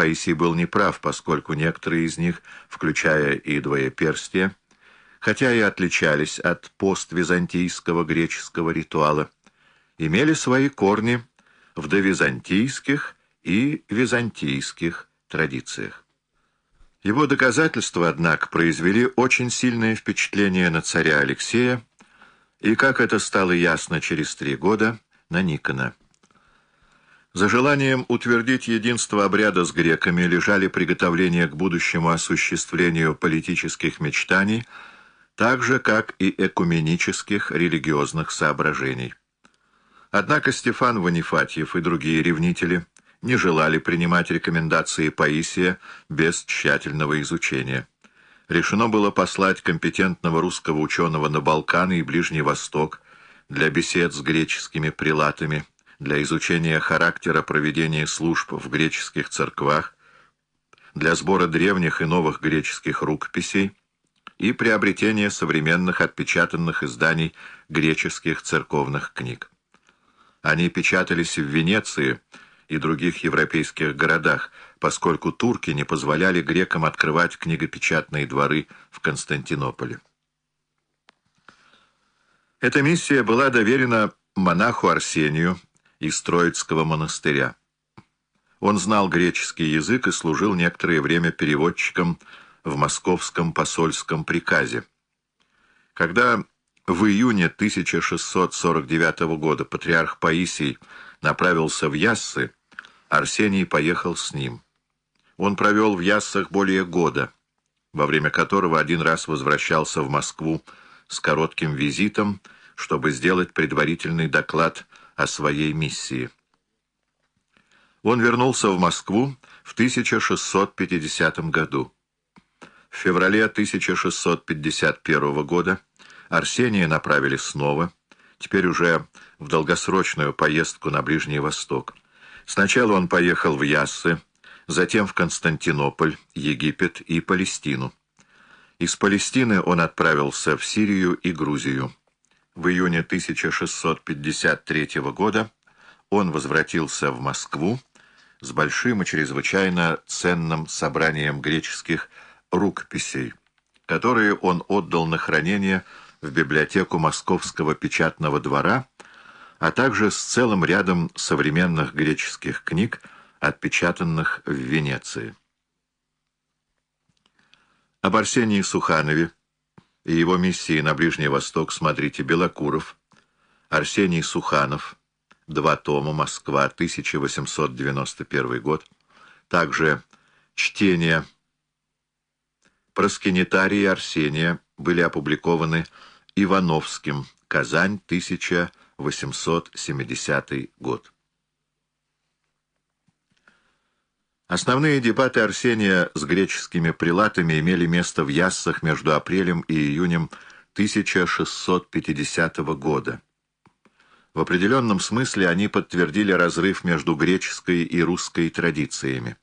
Паисий был неправ, поскольку некоторые из них, включая и двоеперстие, хотя и отличались от поствизантийского греческого ритуала, имели свои корни в довизантийских и византийских традициях. Его доказательства, однако, произвели очень сильное впечатление на царя Алексея и, как это стало ясно через три года, на Никона. За желанием утвердить единство обряда с греками лежали приготовления к будущему осуществлению политических мечтаний, так же, как и экуменических религиозных соображений. Однако Стефан Ванифатьев и другие ревнители не желали принимать рекомендации Паисия без тщательного изучения. Решено было послать компетентного русского ученого на Балканы и Ближний Восток для бесед с греческими прилатами, для изучения характера проведения служб в греческих церквах, для сбора древних и новых греческих рукописей и приобретения современных отпечатанных изданий греческих церковных книг. Они печатались в Венеции и других европейских городах, поскольку турки не позволяли грекам открывать книгопечатные дворы в Константинополе. Эта миссия была доверена монаху Арсению, из Троицкого монастыря. Он знал греческий язык и служил некоторое время переводчиком в московском посольском приказе. Когда в июне 1649 года патриарх Паисий направился в Яссы, Арсений поехал с ним. Он провел в Яссах более года, во время которого один раз возвращался в Москву с коротким визитом, чтобы сделать предварительный доклад о своей миссии. Он вернулся в Москву в 1650 году. В феврале 1651 года Арсения направили снова, теперь уже в долгосрочную поездку на Ближний Восток. Сначала он поехал в Яссы, затем в Константинополь, Египет и Палестину. Из Палестины он отправился в Сирию и Грузию. В июне 1653 года он возвратился в Москву с большим и чрезвычайно ценным собранием греческих рукописей, которые он отдал на хранение в библиотеку Московского печатного двора, а также с целым рядом современных греческих книг, отпечатанных в Венеции. Об Арсении Суханове и его миссии на Ближний Восток смотрите Белокуров, Арсений Суханов, два тома, Москва, 1891 год, также чтение Проскинетарии Арсения были опубликованы Ивановским, Казань, 1870 год. Основные дебаты Арсения с греческими прилатами имели место в Яссах между апрелем и июнем 1650 года. В определенном смысле они подтвердили разрыв между греческой и русской традициями.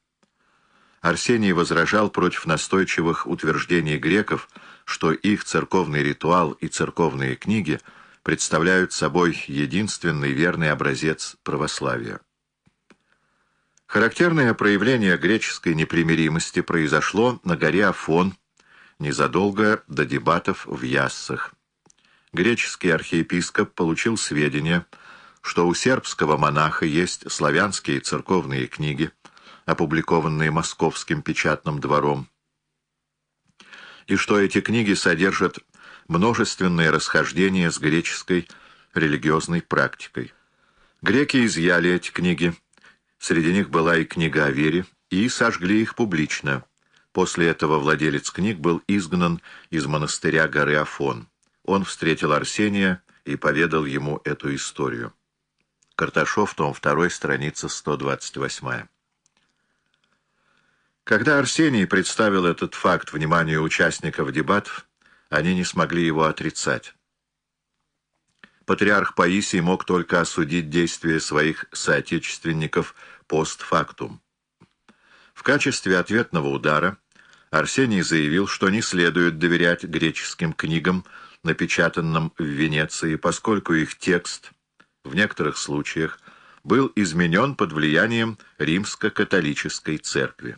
Арсений возражал против настойчивых утверждений греков, что их церковный ритуал и церковные книги представляют собой единственный верный образец православия. Характерное проявление греческой непримиримости произошло на горе Афон незадолго до дебатов в Яссах. Греческий архиепископ получил сведения, что у сербского монаха есть славянские церковные книги, опубликованные Московским печатным двором, и что эти книги содержат множественные расхождения с греческой религиозной практикой. Греки изъяли эти книги, Среди них была и книга о вере, и сожгли их публично. После этого владелец книг был изгнан из монастыря горы Афон. Он встретил Арсения и поведал ему эту историю. Карташов, том 2, страница 128. Когда Арсений представил этот факт вниманию участников дебатов, они не смогли его отрицать. Патриарх Паисий мог только осудить действия своих соотечественников постфактум. В качестве ответного удара Арсений заявил, что не следует доверять греческим книгам, напечатанным в Венеции, поскольку их текст в некоторых случаях был изменен под влиянием римско-католической церкви.